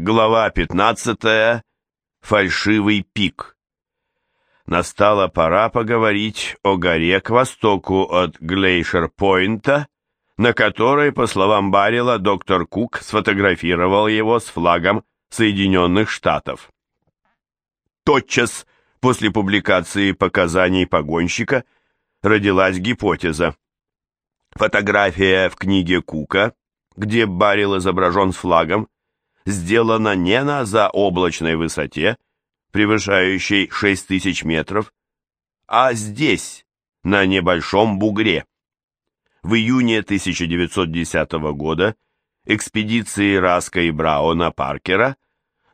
Глава 15. Фальшивый пик. Настала пора поговорить о горе к востоку от Глейшер-Пойнта, на которой, по словам Баррила, доктор Кук сфотографировал его с флагом Соединенных Штатов. Тотчас после публикации показаний погонщика родилась гипотеза. Фотография в книге Кука, где Баррил изображен с флагом, сделана не на заоблачной высоте, превышающей 6000 метров, а здесь, на небольшом бугре. В июне 1910 года экспедиции Раска и Брауна Паркера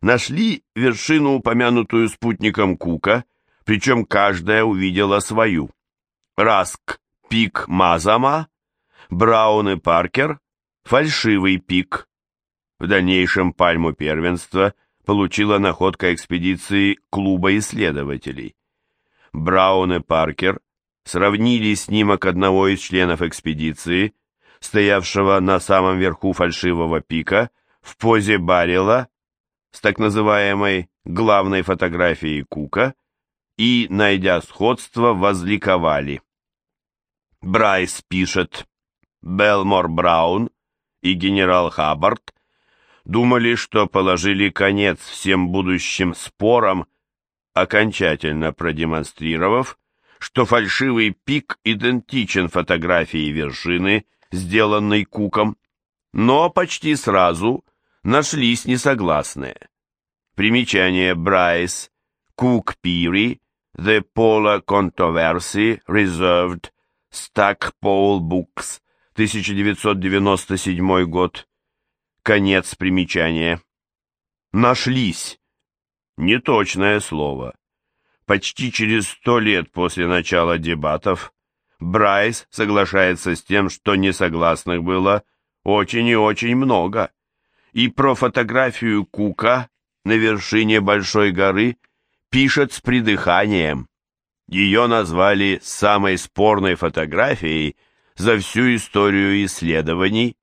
нашли вершину, упомянутую спутником Кука, причем каждая увидела свою. Раск – пик Мазама, Браун и Паркер – фальшивый пик, в дальнейшем пальму первенства получила находка экспедиции клуба исследователей. Браун и Паркер сравнили снимок одного из членов экспедиции, стоявшего на самом верху фальшивого пика, в позе Баррела с так называемой главной фотографией Кука и, найдя сходство, возликовали. Брайс пишет, Белмор Браун и генерал Хаббард думали, что положили конец всем будущим спорам, окончательно продемонстрировав, что фальшивый пик идентичен фотографии вершины, сделанной Куком, но почти сразу нашлись несогласные. Примечание Брайс, Кук Пири, The Polar Controversy Resolved, Stackpole Books, 1997 год, Конец примечания. Нашлись. Неточное слово. Почти через сто лет после начала дебатов Брайс соглашается с тем, что несогласных было очень и очень много. И про фотографию Кука на вершине Большой горы пишет с придыханием. Ее назвали самой спорной фотографией за всю историю исследований,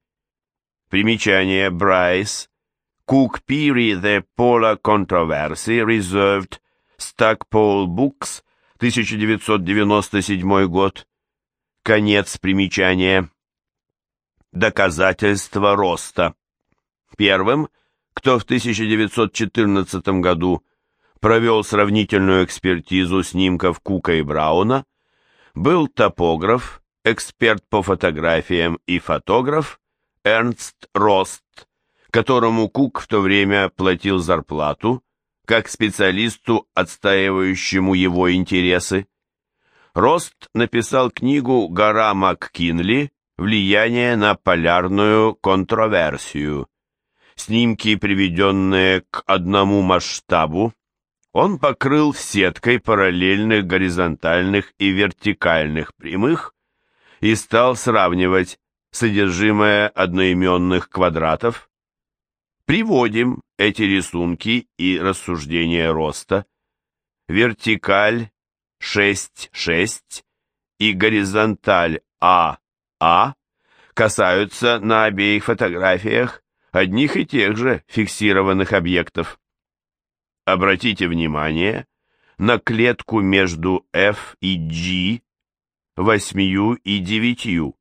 Примечание Брайс. Cook Peary The Polar Controversy Reserved Stackpole Books 1997 год. Конец примечания. Доказательство роста. Первым, кто в 1914 году провел сравнительную экспертизу снимков Кука и Брауна, был топограф, эксперт по фотографиям и фотограф Эрнст Рост, которому Кук в то время платил зарплату, как специалисту, отстаивающему его интересы. Рост написал книгу «Гора МакКинли. Влияние на полярную контроверсию». Снимки, приведенные к одному масштабу, он покрыл сеткой параллельных горизонтальных и вертикальных прямых и стал сравнивать содержимое одноименных квадратов. Приводим эти рисунки и рассуждения роста. Вертикаль 6,6 и горизонталь АА касаются на обеих фотографиях одних и тех же фиксированных объектов. Обратите внимание на клетку между F и G, 8 и 9.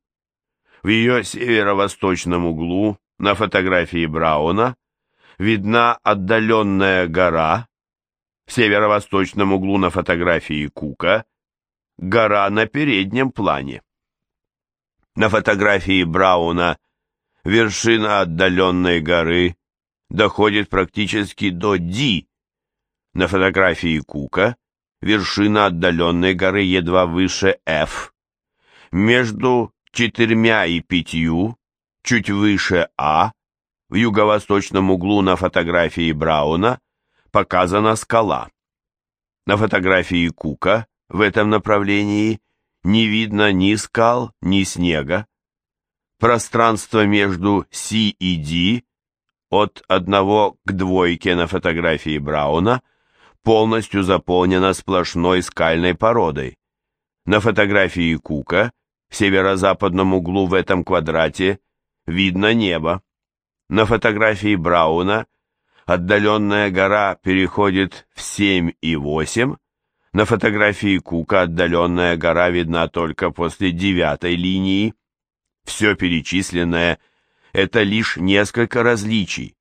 В ее северо-восточном углу на фотографии Брауна видна отдаленная гора, в северо-восточном углу на фотографии Кука гора на переднем плане. На фотографии Брауна вершина отдаленной горы доходит практически до Ди. На фотографии Кука вершина отдаленной горы едва выше F. Между четырьмя и пятью, чуть выше А, в юго-восточном углу на фотографии Брауна показана скала. На фотографии Кука в этом направлении не видно ни скал, ни снега. Пространство между С и Д от одного к двойке на фотографии Брауна полностью заполнено сплошной скальной породой. На фотографии Кука в северо-западном углу в этом квадрате видно небо. На фотографии Брауна отдаленная гора переходит в 7 и 8, на фотографии Кука отдаленная гора видна только после девятой линии. Все перечисленное – это лишь несколько различий,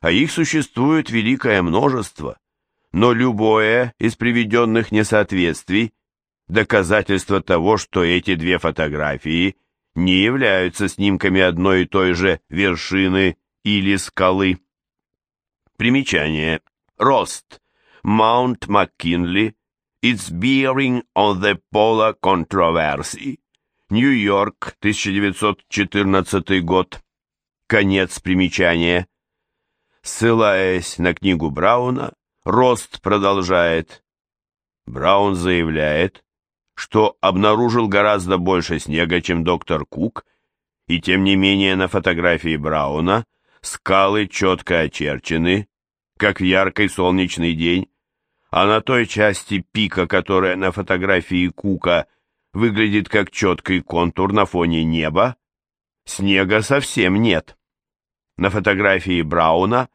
а их существует великое множество. Но любое из приведенных несоответствий – доказательство того, что эти две фотографии не являются снимками одной и той же вершины или скалы. Примечание. Рост. Маунт МакКинли. Its Bearing on the Polar Controversy. Нью-Йорк, 1914 год. Конец примечания. Ссылаясь на книгу Брауна, Рост продолжает. Браун заявляет, что обнаружил гораздо больше снега, чем доктор Кук, и тем не менее на фотографии Брауна скалы четко очерчены, как в яркий солнечный день, а на той части пика, которая на фотографии Кука выглядит как четкий контур на фоне неба, снега совсем нет. На фотографии Брауна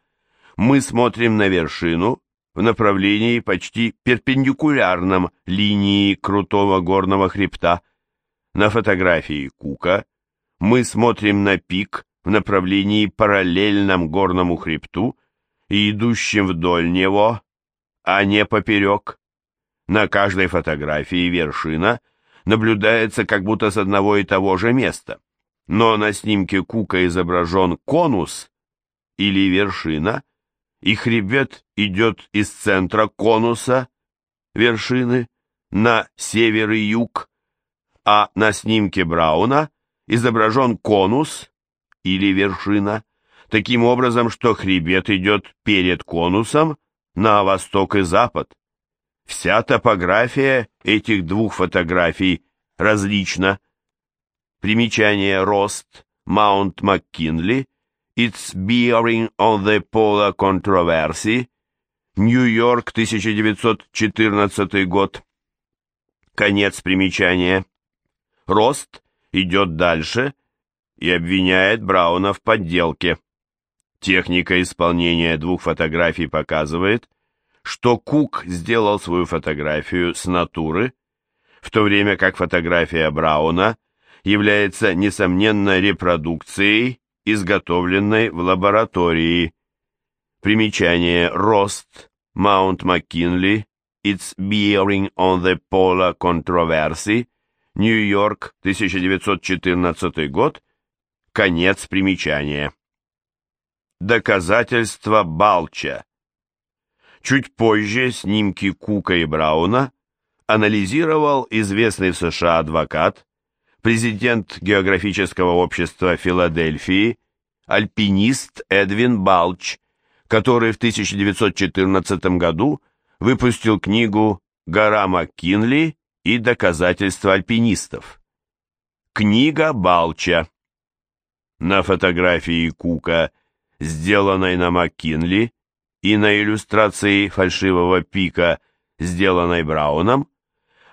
мы смотрим на вершину в направлении почти перпендикулярном линии крутого горного хребта. На фотографии Кука мы смотрим на пик в направлении параллельном горному хребту и идущим вдоль него а не поперек. На каждой фотографии вершина наблюдается как будто с одного и того же места, но на снимке Кука изображен конус или вершина, и хребет идет из центра конуса вершины на север и юг, а на снимке Брауна изображен конус или вершина, таким образом, что хребет идет перед конусом, на восток и запад. Вся топография этих двух фотографий различна. Примечание Рост, Маунт МакКинли, Its Bearing on the Polar Controversy, Нью-Йорк, 1914 год. Конец примечания. Рост идет дальше и обвиняет Брауна в подделке. Техника исполнения двух фотографий показывает, что Кук сделал свою фотографию с натуры, в то время как фотография Брауна является, несомненно, репродукцией, изготовленной в лаборатории. Примечание. Рост, Маунт МакКинли, Its Bearing on the Polar Controversy, Нью-Йорк, 1914 год, конец примечания. Доказательства Балча. Чуть позже снимки Кука и Брауна анализировал известный в США адвокат, президент географического общества Филадельфии, альпинист Эдвин Балч, который в 1914 году выпустил книгу «Гора МакКинли и доказательства альпинистов». Книга Балча. На фотографии Кука – сделанной на МакКинли, и на иллюстрации фальшивого пика, сделанной Брауном,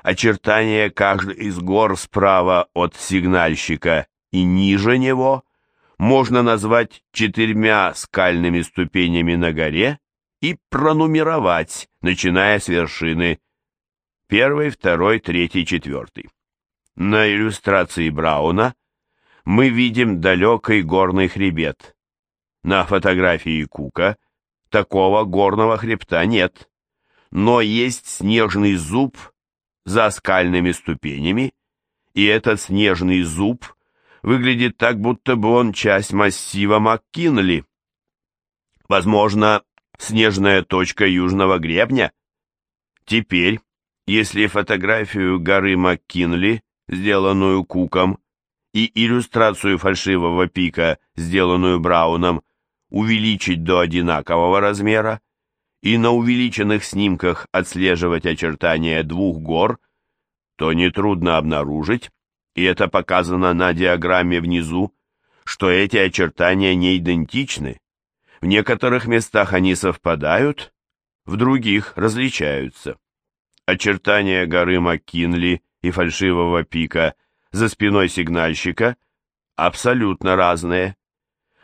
очертания каждой из гор справа от сигнальщика и ниже него можно назвать четырьмя скальными ступенями на горе и пронумеровать, начиная с вершины первый, второй, третий, четвертый. На иллюстрации Брауна мы видим далекий горный хребет, на фотографии Кука такого горного хребта нет, но есть снежный зуб за скальными ступенями, и этот снежный зуб выглядит так, будто бы он часть массива МакКинли. Возможно, снежная точка южного гребня. Теперь, если фотографию горы МакКинли, сделанную Куком, и иллюстрацию фальшивого пика, сделанную Брауном, увеличить до одинакового размера и на увеличенных снимках отслеживать очертания двух гор, то нетрудно обнаружить, и это показано на диаграмме внизу, что эти очертания не идентичны. В некоторых местах они совпадают, в других различаются. Очертания горы Маккинли и фальшивого пика за спиной сигнальщика абсолютно разные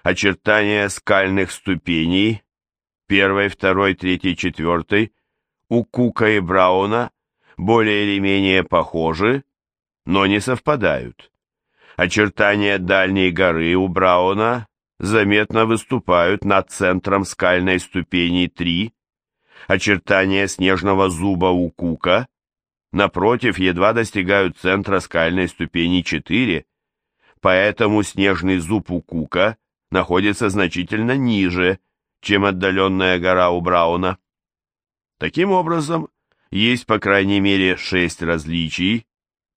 очертания скальных ступеней первой, второй, третьей, четвертой у Кука и Брауна более или менее похожи, но не совпадают. Очертания дальней горы у Брауна заметно выступают над центром скальной ступени 3, очертания снежного зуба у Кука, напротив, едва достигают центра скальной ступени 4, поэтому снежный зуб у Кука находится значительно ниже, чем отдаленная гора у Брауна. Таким образом, есть по крайней мере шесть различий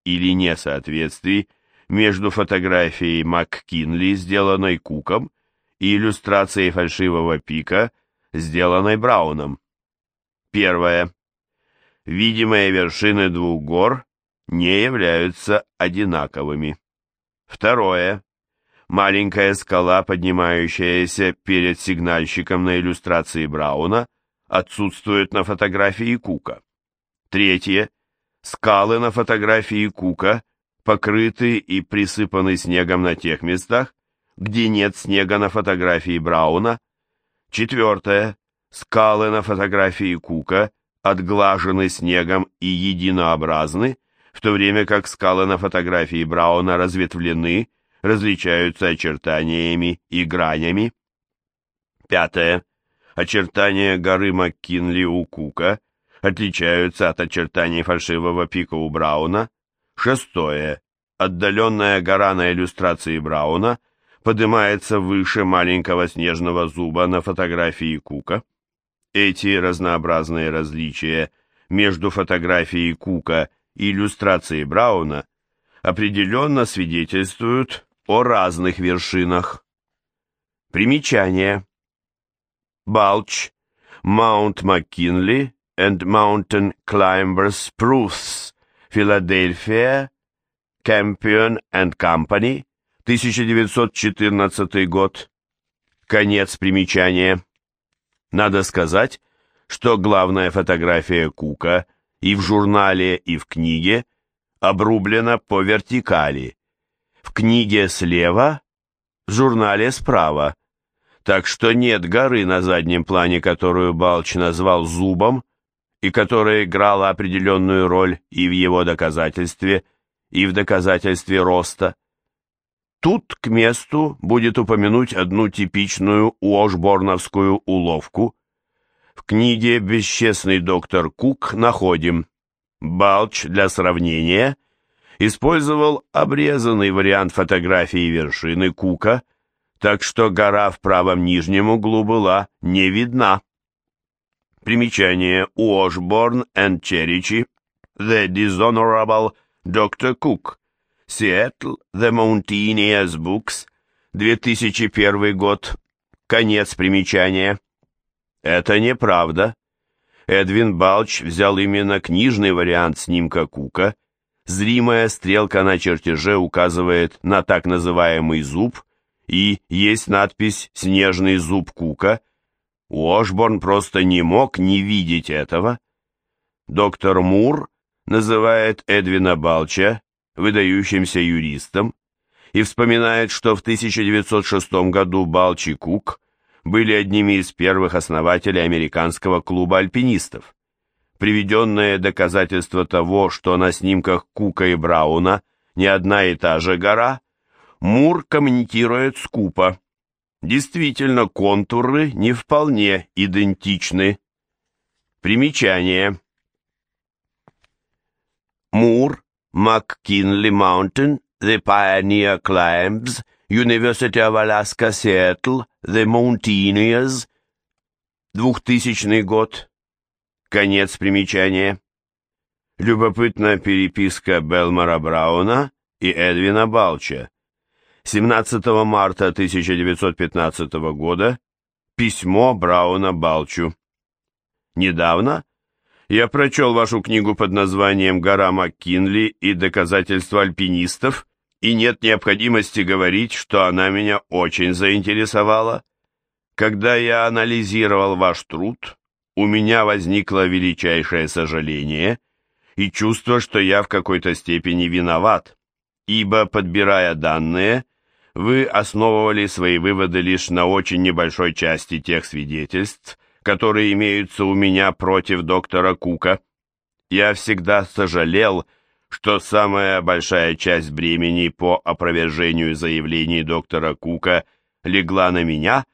или несоответствий между фотографией МакКинли, сделанной Куком, и иллюстрацией фальшивого пика, сделанной Брауном. Первое. Видимые вершины двух гор не являются одинаковыми. Второе. Маленькая скала, поднимающаяся перед сигнальщиком на иллюстрации Брауна, отсутствует на фотографии Кука. Третье. Скалы на фотографии Кука покрыты и присыпаны снегом на тех местах, где нет снега на фотографии Брауна. Четвертое. Скалы на фотографии Кука отглажены снегом и единообразны, в то время как скалы на фотографии Брауна разветвлены, различаются очертаниями и гранями. Пятое. Очертания горы Маккинли у Кука отличаются от очертаний фальшивого пика у Брауна. Шестое. Отдаленная гора на иллюстрации Брауна поднимается выше маленького снежного зуба на фотографии Кука. Эти разнообразные различия между фотографией Кука и иллюстрацией Брауна определенно свидетельствуют о разных вершинах. Примечание. Балч, Маунт Маккинли and Mountain Climbers Proofs, Филадельфия, Campion and Company, 1914 год. Конец примечания. Надо сказать, что главная фотография Кука и в журнале, и в книге обрублена по вертикали. В книге слева, в журнале справа. Так что нет горы на заднем плане, которую Балч назвал зубом, и которая играла определенную роль и в его доказательстве, и в доказательстве роста. Тут к месту будет упомянуть одну типичную уошборновскую уловку. В книге «Бесчестный доктор Кук» находим Балч для сравнения использовал обрезанный вариант фотографии вершины Кука, так что гора в правом нижнем углу была не видна. Примечание Уошборн and Черичи, The Dishonorable Dr. Cook, Seattle, The Mountaineers Books, 2001 год, конец примечания. Это неправда. Эдвин Балч взял именно книжный вариант снимка Кука. Зримая стрелка на чертеже указывает на так называемый зуб, и есть надпись «Снежный зуб Кука». Уошборн просто не мог не видеть этого. Доктор Мур называет Эдвина Балча выдающимся юристом и вспоминает, что в 1906 году Балч и Кук были одними из первых основателей американского клуба альпинистов. Приведенное доказательство того, что на снимках Кука и Брауна не одна и та же гора, Мур комментирует скупо. Действительно, контуры не вполне идентичны. Примечание. Мур, МакКинли Маунтин, The Pioneer Climbs, University of Alaska, Seattle, The Mountaineers, 2000 год. Конец примечания. Любопытна переписка Белмара Брауна и Эдвина Балча. 17 марта 1915 года письмо Брауна Балчу. Недавно я прочел вашу книгу под названием «Гора МакКинли и доказательства альпинистов», и нет необходимости говорить, что она меня очень заинтересовала. Когда я анализировал ваш труд, у меня возникло величайшее сожаление и чувство, что я в какой-то степени виноват, ибо, подбирая данные, вы основывали свои выводы лишь на очень небольшой части тех свидетельств, которые имеются у меня против доктора Кука. Я всегда сожалел, что самая большая часть бремени по опровержению заявлений доктора Кука легла на меня,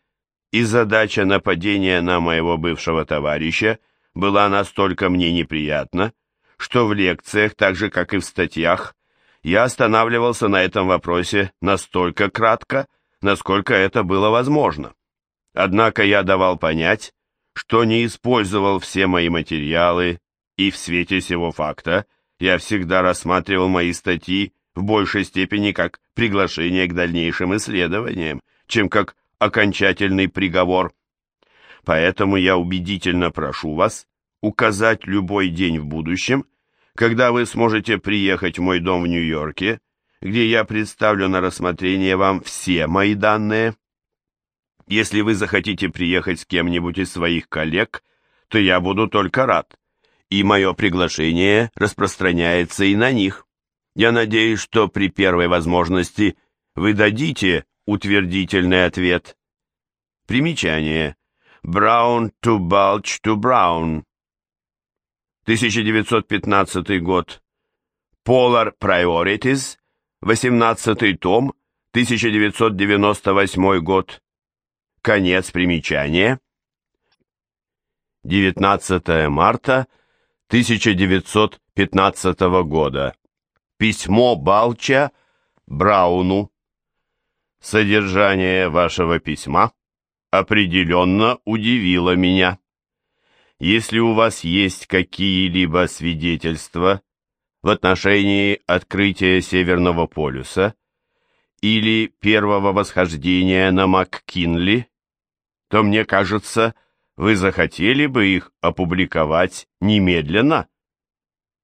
и задача нападения на моего бывшего товарища была настолько мне неприятна, что в лекциях, так же как и в статьях, я останавливался на этом вопросе настолько кратко, насколько это было возможно. Однако я давал понять, что не использовал все мои материалы, и в свете сего факта я всегда рассматривал мои статьи в большей степени как приглашение к дальнейшим исследованиям, чем как окончательный приговор. Поэтому я убедительно прошу вас указать любой день в будущем, когда вы сможете приехать в мой дом в Нью-Йорке, где я представлю на рассмотрение вам все мои данные. Если вы захотите приехать с кем-нибудь из своих коллег, то я буду только рад, и мое приглашение распространяется и на них. Я надеюсь, что при первой возможности вы дадите утвердительный ответ. Примечание. Brown to bulge to brown. 1915 год. Polar Priorities, 18 том, 1998 год. Конец примечания. 19 марта 1915 года. Письмо Балча Брауну. Содержание вашего письма определенно удивило меня. Если у вас есть какие-либо свидетельства в отношении открытия Северного полюса или первого восхождения на МакКинли, то, мне кажется, вы захотели бы их опубликовать немедленно.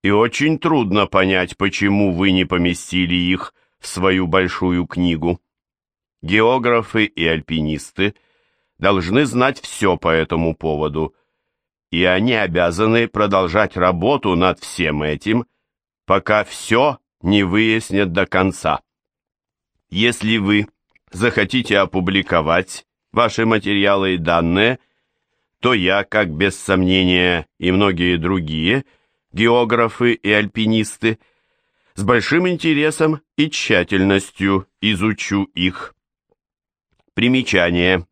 И очень трудно понять, почему вы не поместили их в свою большую книгу. Географы и альпинисты должны знать все по этому поводу – и они обязаны продолжать работу над всем этим, пока все не выяснят до конца. Если вы захотите опубликовать ваши материалы и данные, то я, как без сомнения и многие другие географы и альпинисты, с большим интересом и тщательностью изучу их. Примечание.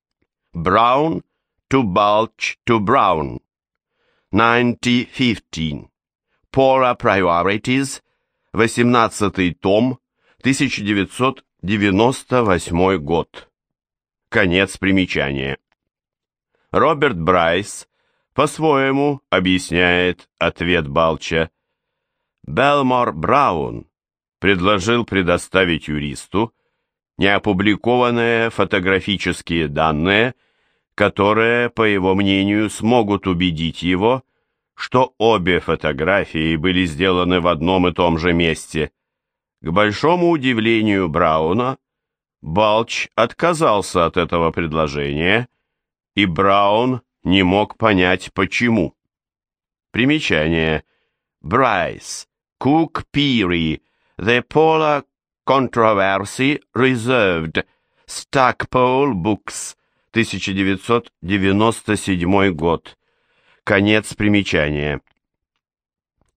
Brown to bulge to brown. 1915. Polar Priorities, 18 том, 1998 год. Конец примечания. Роберт Брайс по-своему объясняет ответ Балча. Белмор Браун предложил предоставить юристу неопубликованные фотографические данные которые, по его мнению, смогут убедить его, что обе фотографии были сделаны в одном и том же месте. К большому удивлению Брауна, Балч отказался от этого предложения, и Браун не мог понять, почему. Примечание. Брайс, Cook Peary, The Polar Controversy Reserved, Stackpole Books, 1997 год. Конец примечания.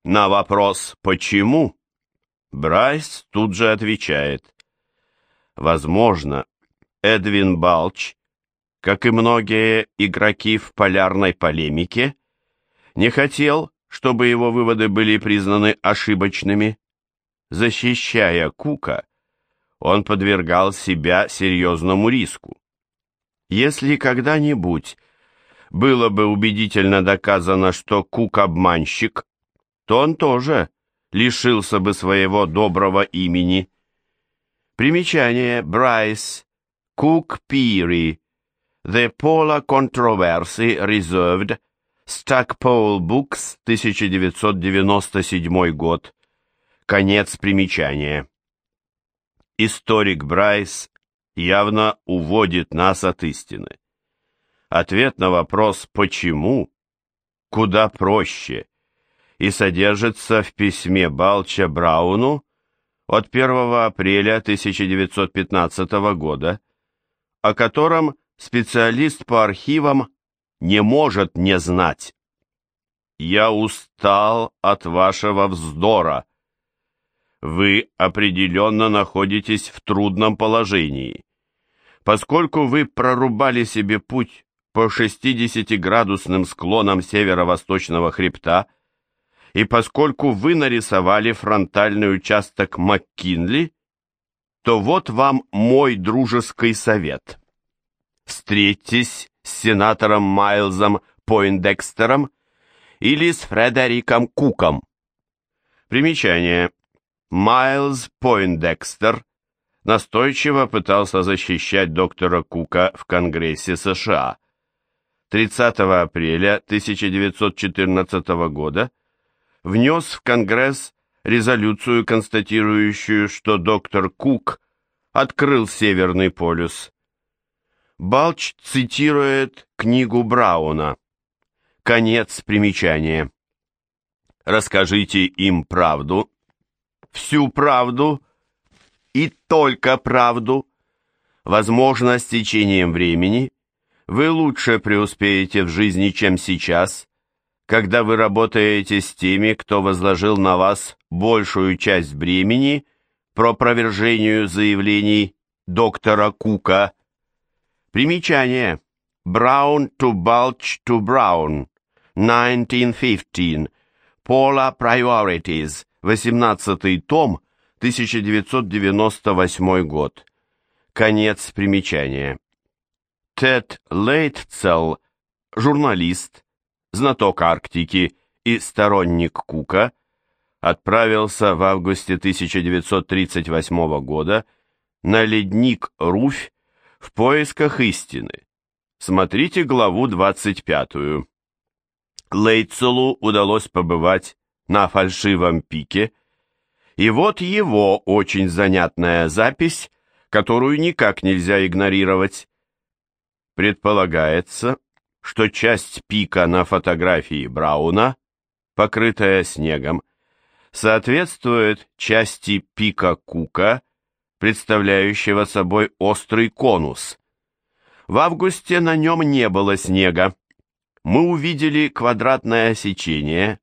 На вопрос «почему?» Брайс тут же отвечает. Возможно, Эдвин Балч, как и многие игроки в полярной полемике, не хотел, чтобы его выводы были признаны ошибочными. Защищая Кука, он подвергал себя серьезному риску. Если когда-нибудь было бы убедительно доказано, что Кук обманщик, то он тоже лишился бы своего доброго имени. Примечание Брайс, Кук Пири, The Polar Controversy Resolved, Stackpole Books, 1997 год. Конец примечания. Историк Брайс явно уводит нас от истины. Ответ на вопрос «почему?» куда проще и содержится в письме Балча Брауну от 1 апреля 1915 года, о котором специалист по архивам не может не знать. Я устал от вашего вздора. Вы определенно находитесь в трудном положении. Поскольку вы прорубали себе путь по 60-градусным склонам северо-восточного хребта, и поскольку вы нарисовали фронтальный участок МакКинли, то вот вам мой дружеский совет. Встретьтесь с сенатором Майлзом Пойндекстером или с Фредериком Куком. Примечание. Майлз Пойндекстер настойчиво пытался защищать доктора Кука в Конгрессе США. 30 апреля 1914 года внес в Конгресс резолюцию, констатирующую, что доктор Кук открыл Северный полюс. Балч цитирует книгу Брауна. Конец примечания. Расскажите им правду, всю правду и только правду. Возможно, с течением времени вы лучше преуспеете в жизни, чем сейчас, когда вы работаете с теми, кто возложил на вас большую часть бремени про провержению заявлений доктора Кука. Примечание. Brown to Bulge to Brown, 1915. Polar Priorities, 18 том, 1998 год. Конец примечания. Тед Лейтцел, журналист, знаток Арктики и сторонник Кука, отправился в августе 1938 года на ледник Руфь в поисках истины. Смотрите главу 25. Лейтцелу удалось побывать на фальшивом пике, и вот его очень занятная запись, которую никак нельзя игнорировать. Предполагается, что часть пика на фотографии Брауна, покрытая снегом, соответствует части пика Кука, представляющего собой острый конус. В августе на нем не было снега. Мы увидели квадратное сечение,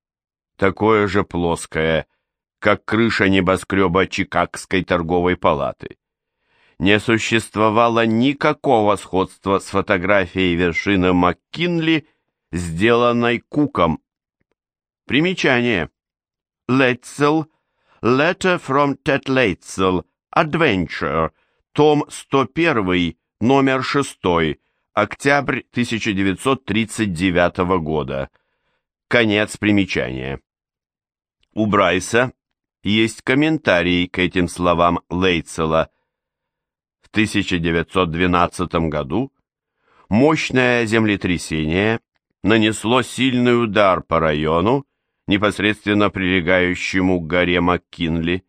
такое же плоское, как крыша небоскреба Чикагской торговой палаты не существовало никакого сходства с фотографией вершины МакКинли, сделанной Куком. Примечание. Летцел, Letter from Ted Лейтцел, Adventure, том 101, номер 6, октябрь 1939 года. Конец примечания. У Брайса есть комментарий к этим словам Лейтцела – 1912 году мощное землетрясение нанесло сильный удар по району, непосредственно прилегающему к горе МакКинли.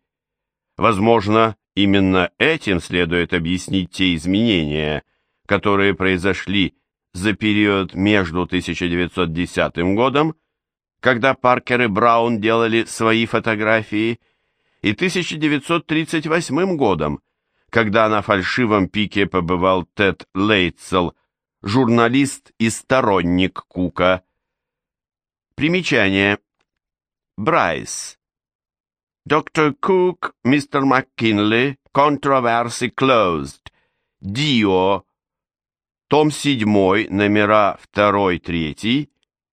Возможно, именно этим следует объяснить те изменения, которые произошли за период между 1910 годом, когда Паркер и Браун делали свои фотографии, и 1938 годом, когда на фальшивом пике побывал Тед Лейтсел, журналист и сторонник Кука. Примечание. Брайс. Доктор Кук, мистер МакКинли, Controversy Closed. Дио. Том 7, номера 2-3,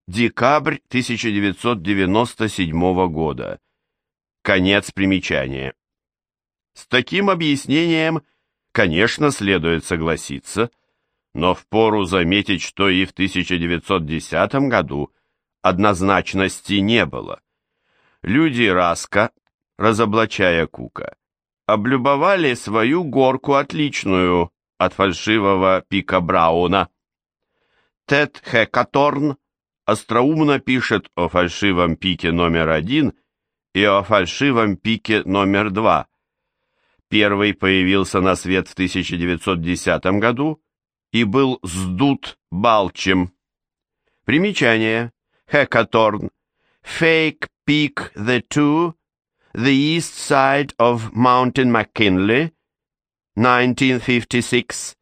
декабрь 1997 года. Конец примечания. С таким объяснением, конечно, следует согласиться, но впору заметить, что и в 1910 году однозначности не было. Люди Раска, разоблачая Кука, облюбовали свою горку отличную от фальшивого пика Брауна. Тед Хекаторн остроумно пишет о фальшивом пике номер один и о фальшивом пике номер два, Первый появился на свет в 1910 году и был сдут Балчем. Примечание. Hackathorn. Fake Peak the Two, The East Side of Mountain McKinley, 1956.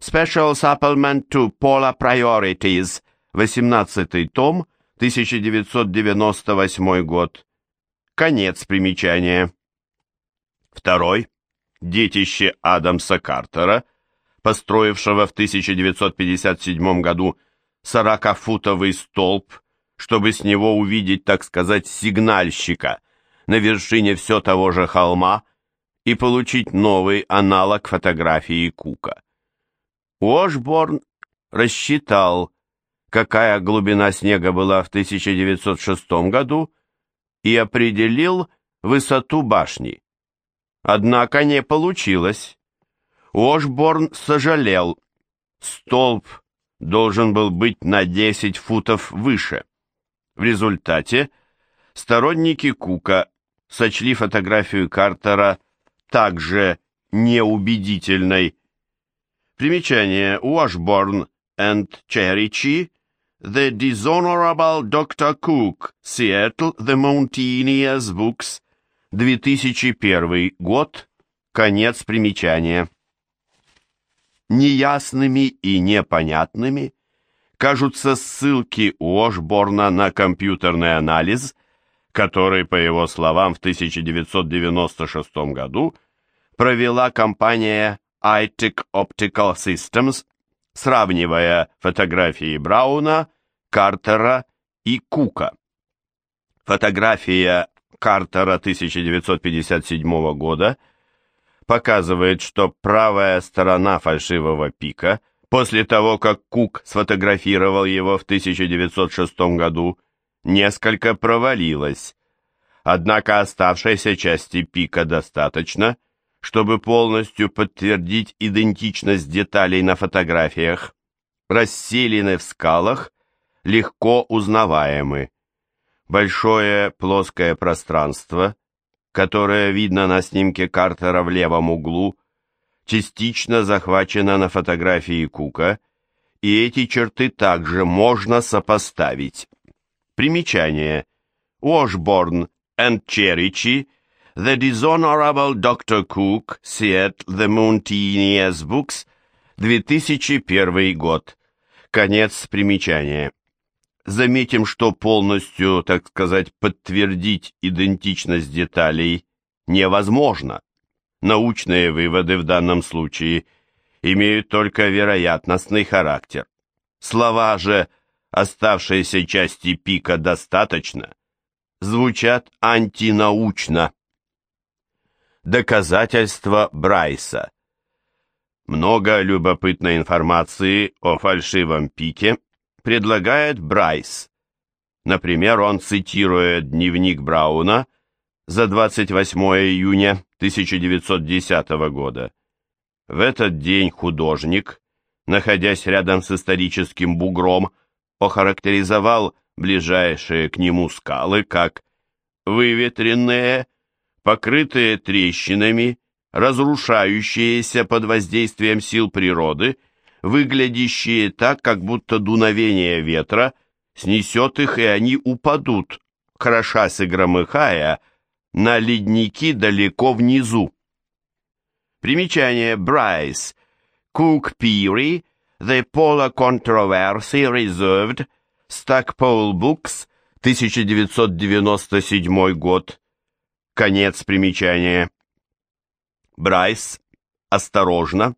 Special Supplement to Polar Priorities, 18 том, 1998 год. Конец примечания. Второй. Детище Адамса Картера, построившего в 1957 году 40-футовый столб, чтобы с него увидеть, так сказать, сигнальщика на вершине все того же холма и получить новый аналог фотографии Кука. Уошборн рассчитал, какая глубина снега была в 1906 году, и определил высоту башни. Однако не получилось. Ошборн сожалел. Столб должен был быть на 10 футов выше. В результате сторонники Кука сочли фотографию Картера также неубедительной. Примечание Washburn and Cherrychi The Dishonorable Dr. Cook, Seattle, The Mountaineers Books, 2001 год, конец примечания. Неясными и непонятными кажутся ссылки Уошборна на компьютерный анализ, который, по его словам, в 1996 году провела компания iTech Optical Systems сравнивая фотографии Брауна, Картера и Кука. Фотография Картера 1957 года показывает, что правая сторона фальшивого пика после того, как Кук сфотографировал его в 1906 году, несколько провалилась. Однако оставшейся части пика достаточно – чтобы полностью подтвердить идентичность деталей на фотографиях. Расселены в скалах, легко узнаваемы. Большое плоское пространство, которое видно на снимке Картера в левом углу, частично захвачено на фотографии Кука, и эти черты также можно сопоставить. Примечание. Washburn and Черичи – The Dishonorable Dr. Cook, Seattle, The Mountaineers Books, 2001 год. Конец примечания. Заметим, что полностью, так сказать, подтвердить идентичность деталей невозможно. Научные выводы в данном случае имеют только вероятностный характер. Слова же оставшейся части пика достаточно звучат антинаучно. Доказательства Брайса. Много любопытной информации о фальшивом пике предлагает Брайс. Например, он цитирует дневник Брауна за 28 июня 1910 года. В этот день художник, находясь рядом с историческим бугром, охарактеризовал ближайшие к нему скалы как выветренные, покрытые трещинами, разрушающиеся под воздействием сил природы, выглядящие так, как будто дуновение ветра снесет их, и они упадут, крошась и громыхая, на ледники далеко внизу. Примечание Брайс. Cook Peary, The Polar Controversy Reserved, Stackpole Books, 1997 год. Конец примечания. Брайс осторожно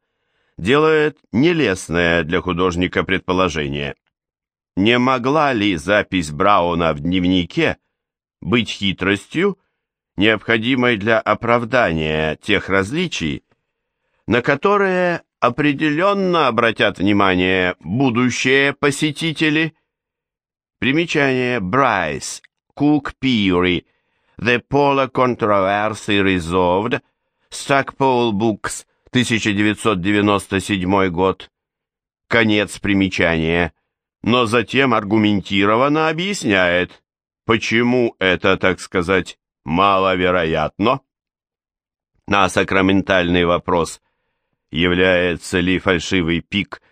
делает нелестное для художника предположение. Не могла ли запись Брауна в дневнике быть хитростью, необходимой для оправдания тех различий, на которые определенно обратят внимание будущие посетители? Примечание Брайс, Кук Пири, The Polar Controversy Resolved, Stackpole Books, 1997 год. Конец примечания. Но затем аргументированно объясняет, почему это, так сказать, маловероятно. На сакраментальный вопрос, является ли фальшивый пик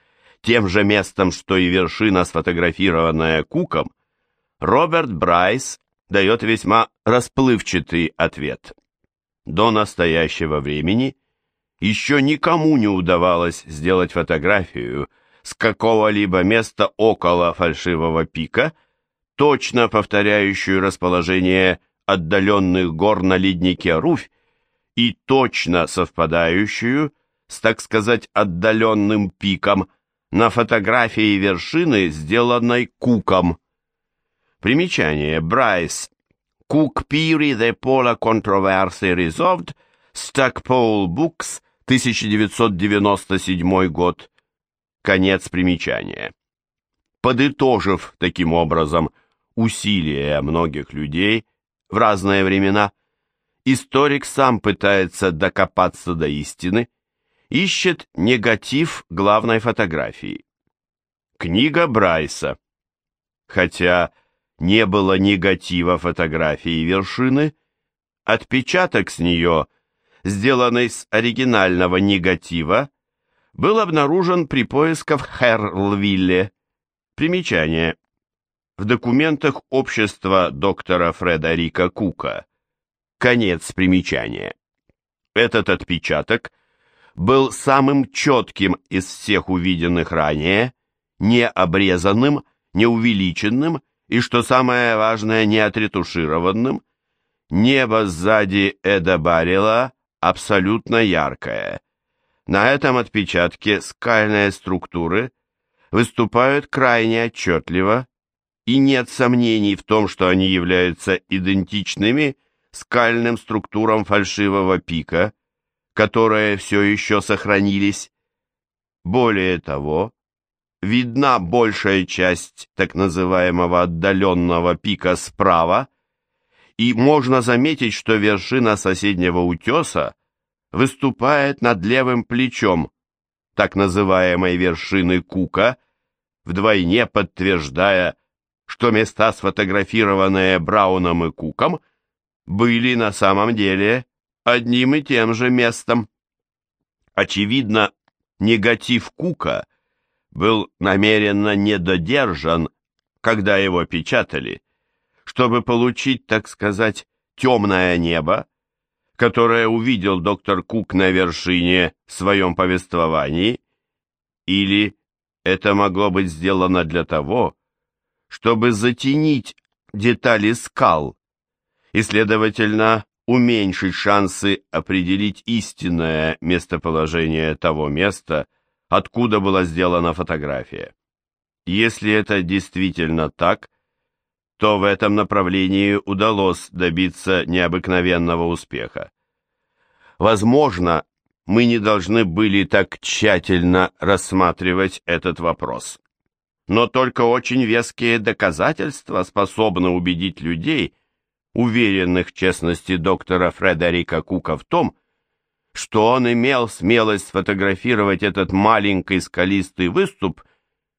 тем же местом, что и вершина, сфотографированная Куком, Роберт Брайс дает весьма расплывчатый ответ. До настоящего времени еще никому не удавалось сделать фотографию, с какого-либо места около фальшивого пика, точно повторяющую расположение отдаленных гор на леднике Руфь и точно совпадающую с, так сказать, отдаленным пиком на фотографии вершины, сделанной Куком. Примечание. Брайс. Cook Peary The Polar Controversy Resolved. Stackpole Books. 1997 год. Конец примечания. Подытожив таким образом усилия многих людей в разные времена, историк сам пытается докопаться до истины, ищет негатив главной фотографии. Книга Брайса. Хотя не было негатива фотографии вершины, отпечаток с нее, сделанный с оригинального негатива, был обнаружен при поисках в Херлвилле. Примечание. В документах общества доктора Фредерика Кука. Конец примечания. Этот отпечаток был самым четким из всех увиденных ранее, не обрезанным, не увеличенным и, что самое важное, не отретушированным. Небо сзади Эда Баррела абсолютно яркое. На этом отпечатке скальные структуры выступают крайне отчетливо, и нет сомнений в том, что они являются идентичными скальным структурам фальшивого пика, которые все еще сохранились. Более того, видна большая часть так называемого отдаленного пика справа, и можно заметить, что вершина соседнего утеса выступает над левым плечом так называемой вершины Кука, вдвойне подтверждая, что места, сфотографированные Брауном и Куком, были на самом деле одним и тем же местом. Очевидно, негатив Кука был намеренно недодержан, когда его печатали, чтобы получить, так сказать, темное небо, которое увидел доктор Кук на вершине в своем повествовании, или это могло быть сделано для того, чтобы затенить детали скал и, следовательно, уменьшить шансы определить истинное местоположение того места, откуда была сделана фотография. Если это действительно так, то в этом направлении удалось добиться необыкновенного успеха. Возможно, мы не должны были так тщательно рассматривать этот вопрос. Но только очень веские доказательства способны убедить людей, уверенных в честности доктора Фредерика Кука в том, что он имел смелость сфотографировать этот маленький скалистый выступ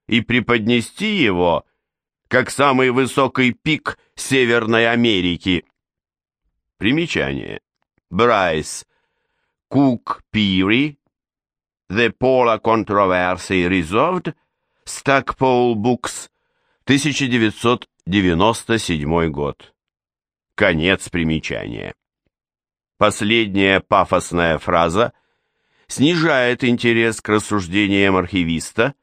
и преподнести его как самый высокий пик Северной Америки. Примечание. Брайс. Кук Пири. The Polar Controversy Resolved. Stackpole Books. 1997 год. Конец примечания. Последняя пафосная фраза снижает интерес к рассуждениям архивиста,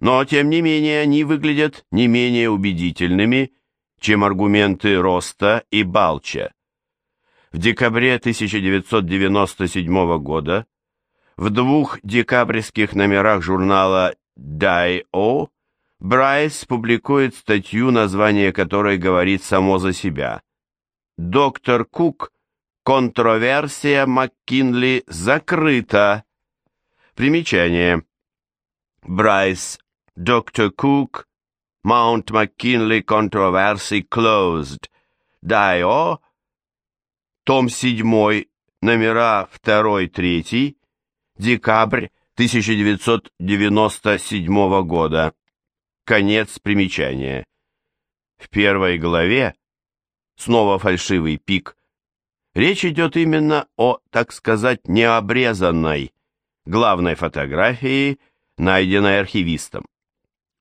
но тем не менее они выглядят не менее убедительными, чем аргументы Роста и Балча. В декабре 1997 года в двух декабрьских номерах журнала «Дай-О» Брайс публикует статью, название которой говорит само за себя. «Доктор Кук Контроверсия МакКинли закрыта. Примечание. Брайс, Доктор Кук, Маунт МакКинли Controversy Closed. Дайо, том 7, номера 2-3, декабрь 1997 года. Конец примечания. В первой главе, снова фальшивый пик, Речь идет именно о, так сказать, необрезанной главной фотографии, найденной архивистом.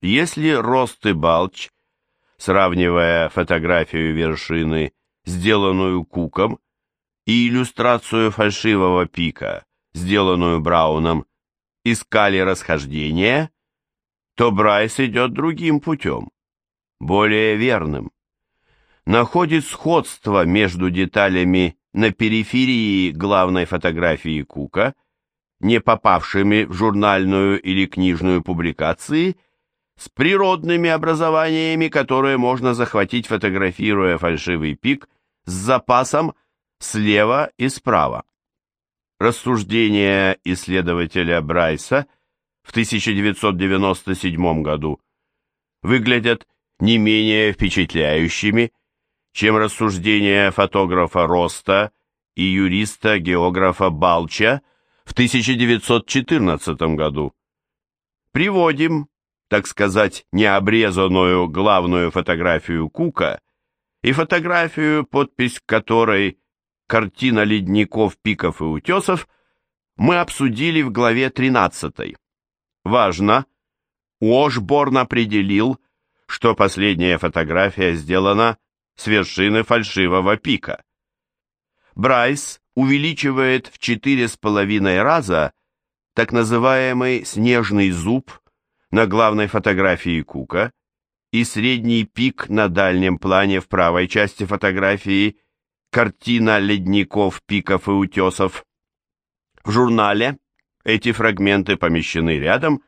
Если Рост и Балч, сравнивая фотографию вершины, сделанную Куком, и иллюстрацию фальшивого пика, сделанную Брауном, искали расхождения, то Брайс идет другим путем, более верным. Находит сходство между деталями на периферии главной фотографии Кука, не попавшими в журнальную или книжную публикации, с природными образованиями, которые можно захватить, фотографируя фальшивый пик с запасом слева и справа. Рассуждения исследователя Брайса в 1997 году выглядят не менее впечатляющими, чем рассуждения фотографа Роста и юриста-географа Балча в 1914 году. Приводим, так сказать, необрезанную главную фотографию Кука и фотографию, подпись которой «Картина ледников, пиков и утесов» мы обсудили в главе 13. Важно, Уошборн определил, что последняя фотография сделана с вершины фальшивого пика. Брайс увеличивает в четыре с половиной раза так называемый снежный зуб на главной фотографии Кука и средний пик на дальнем плане в правой части фотографии картина ледников, пиков и утесов. В журнале эти фрагменты помещены рядом,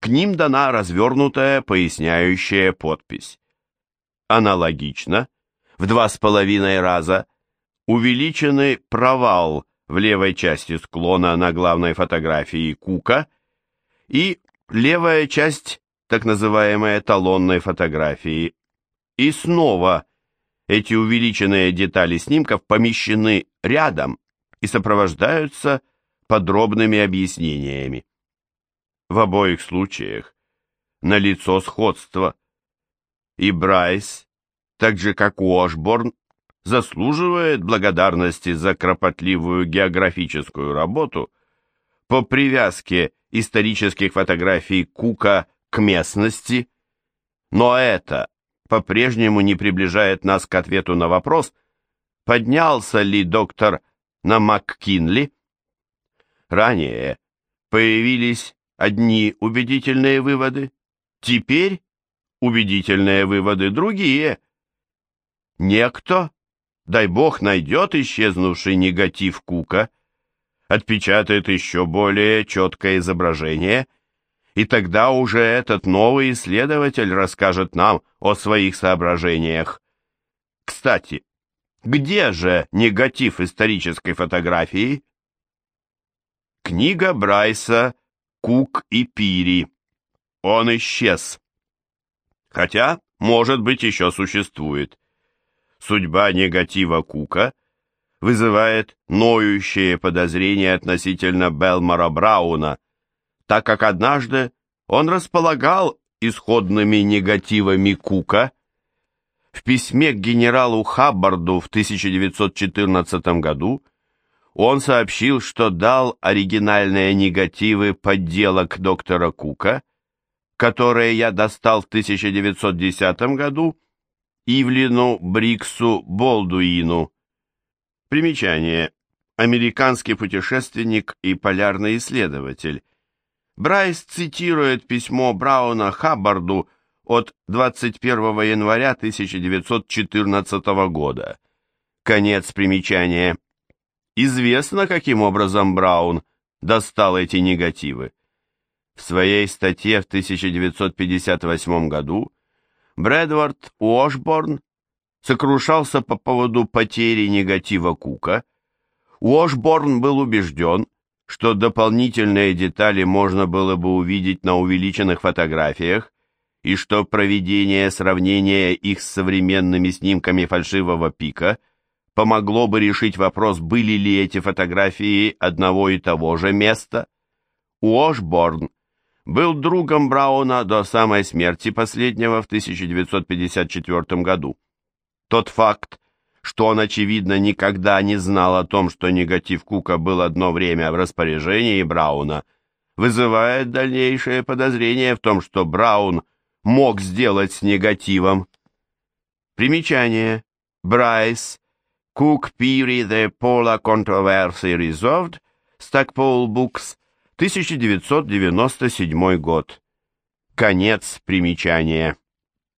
к ним дана развернутая поясняющая подпись. Аналогично, в два с половиной раза, увеличенный провал в левой части склона на главной фотографии Кука и левая часть так называемой эталонной фотографии. И снова эти увеличенные детали снимков помещены рядом и сопровождаются подробными объяснениями. В обоих случаях налицо сходство, и Брайс так же как Уошборн, заслуживает благодарности за кропотливую географическую работу по привязке исторических фотографий Кука к местности, но это по-прежнему не приближает нас к ответу на вопрос, поднялся ли доктор на МакКинли. Ранее появились одни убедительные выводы, теперь убедительные выводы другие – Некто, дай бог, найдет исчезнувший негатив Кука, отпечатает еще более четкое изображение, и тогда уже этот новый исследователь расскажет нам о своих соображениях. Кстати, где же негатив исторической фотографии? Книга Брайса «Кук и Пири». Он исчез. Хотя, может быть, еще существует судьба негатива Кука вызывает ноющее подозрение относительно Белмора Брауна, так как однажды он располагал исходными негативами Кука. В письме к генералу Хаббарду в 1914 году он сообщил, что дал оригинальные негативы подделок доктора Кука, которые я достал в 1910 году Ивлину Бриксу Болдуину. Примечание. Американский путешественник и полярный исследователь. Брайс цитирует письмо Брауна Хаббарду от 21 января 1914 года. Конец примечания. Известно, каким образом Браун достал эти негативы. В своей статье в 1958 году Брэдвард Уошборн сокрушался по поводу потери негатива Кука. Уошборн был убежден, что дополнительные детали можно было бы увидеть на увеличенных фотографиях, и что проведение сравнения их с современными снимками фальшивого пика помогло бы решить вопрос, были ли эти фотографии одного и того же места. Уошборн был другом Брауна до самой смерти последнего в 1954 году. Тот факт, что он, очевидно, никогда не знал о том, что негатив Кука был одно время в распоряжении Брауна, вызывает дальнейшее подозрение в том, что Браун мог сделать с негативом. Примечание. Брайс. Cook Peary The Polar Controversy Resolved. Stackpole Books. 1997 год. Конец примечания.